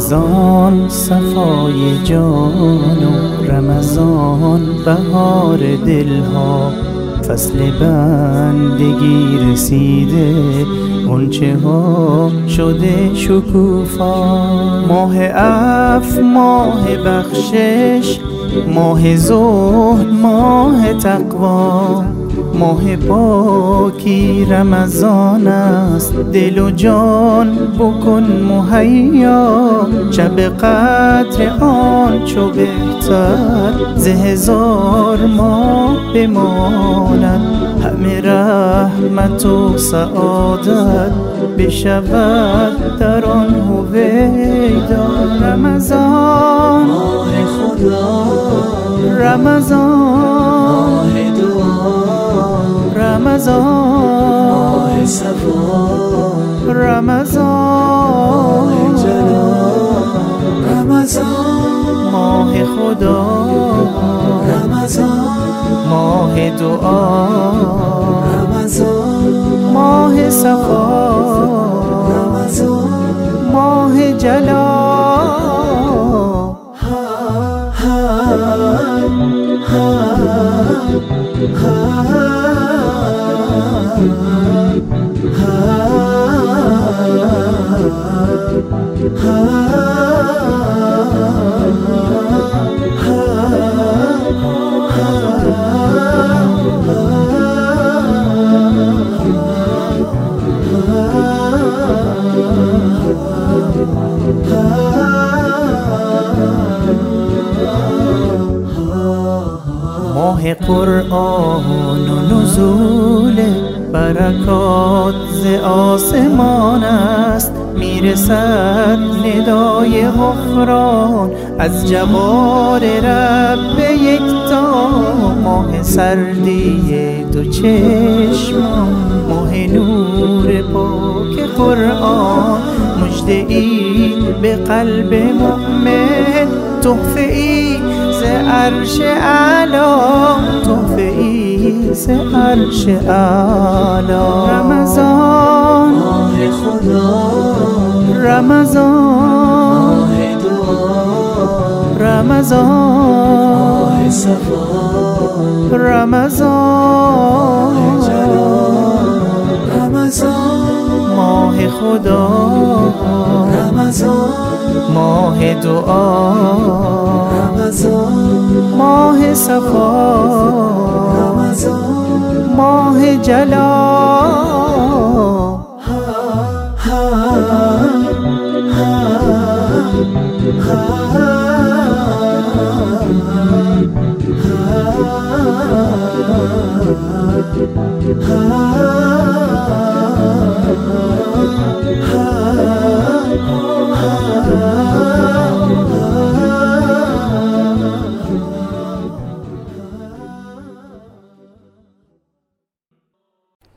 رمضان صفای جان و رمضان بهار دلها. فصل بندگی رسیده غنچه ها شده شکوفا. ماه عف ماه بخشش ماه زهد ماه تقوا. ماه پاکی رمضان است دل و جان بکن مهیا. شب قدر آن چو بهتر ز هزار ماه بماند. همه رحمت و سعادت بشود. در آن هویدا رمضان ماه خدا. رمضان. ماه دعا. رمضان. ماه صفا. رمضان. ماه جلال. رمضان. ماه خدا. رمضان. ماه دعا. رمضان ماه صفا. رمضان ماه جلال ماه قرآن و نزول برکات ز آسمان است. می‌رسد ندای غفران از جوار رب یکتا ماه سردی دو چشمان ماه نور پاک قرآن. مجده به قلب مؤمن تحفه ای ز عرش ای ز عرش اعلا رمضان. ماه خدا. رمضان. ماه دعا. رمضان. ماه صفا. رمضان. ماه جلال. رمضان. ماه خدا. رمضان. ماه دعا. رمضان. ماه صفا. ماه جلال